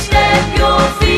step your feet.